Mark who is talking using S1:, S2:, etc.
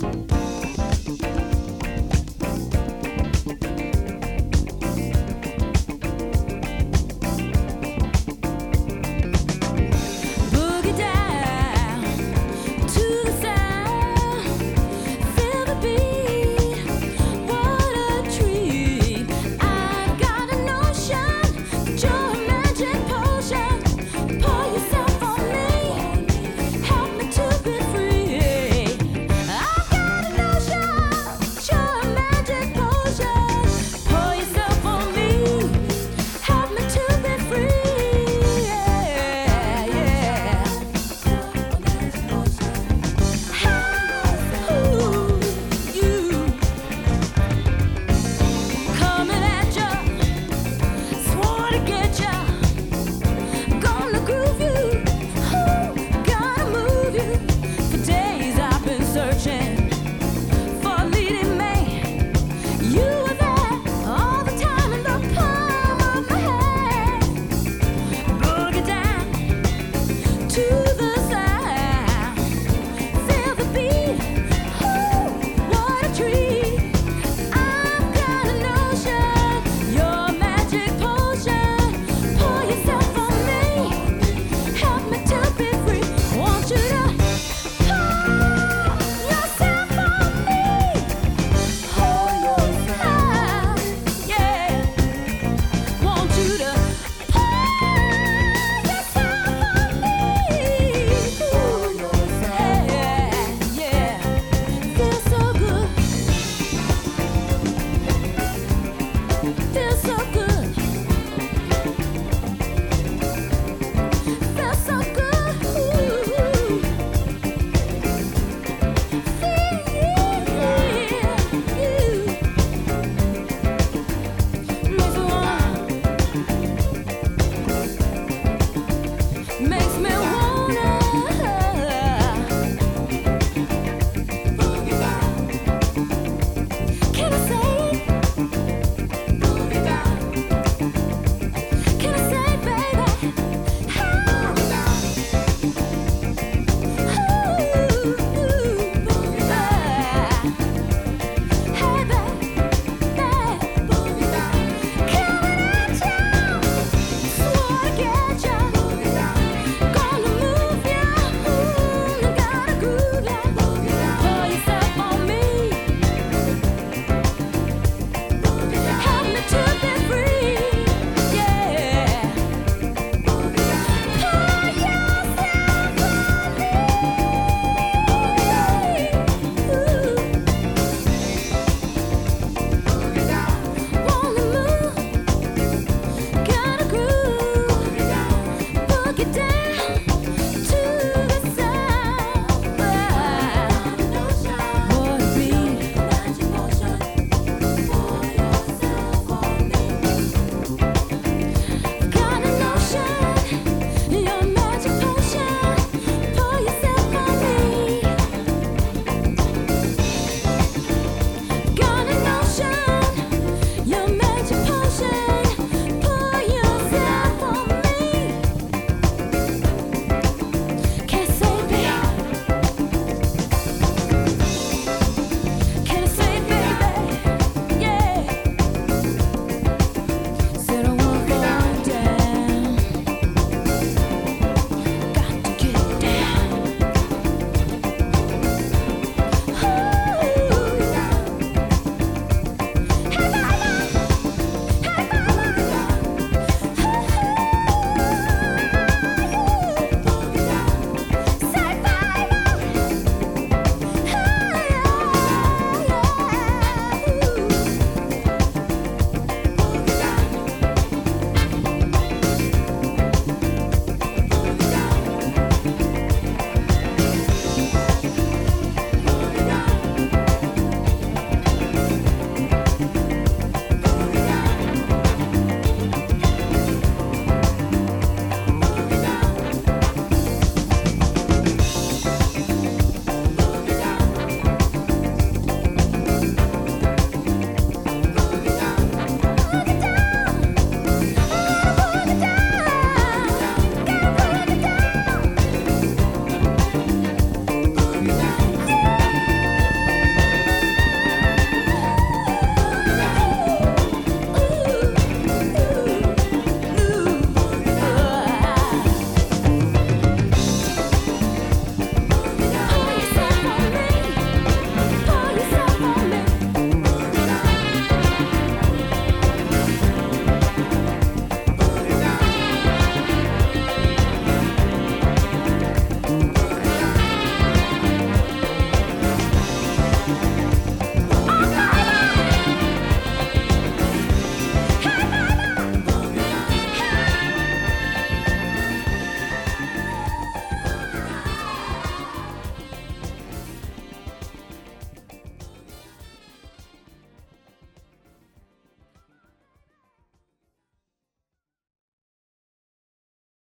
S1: you.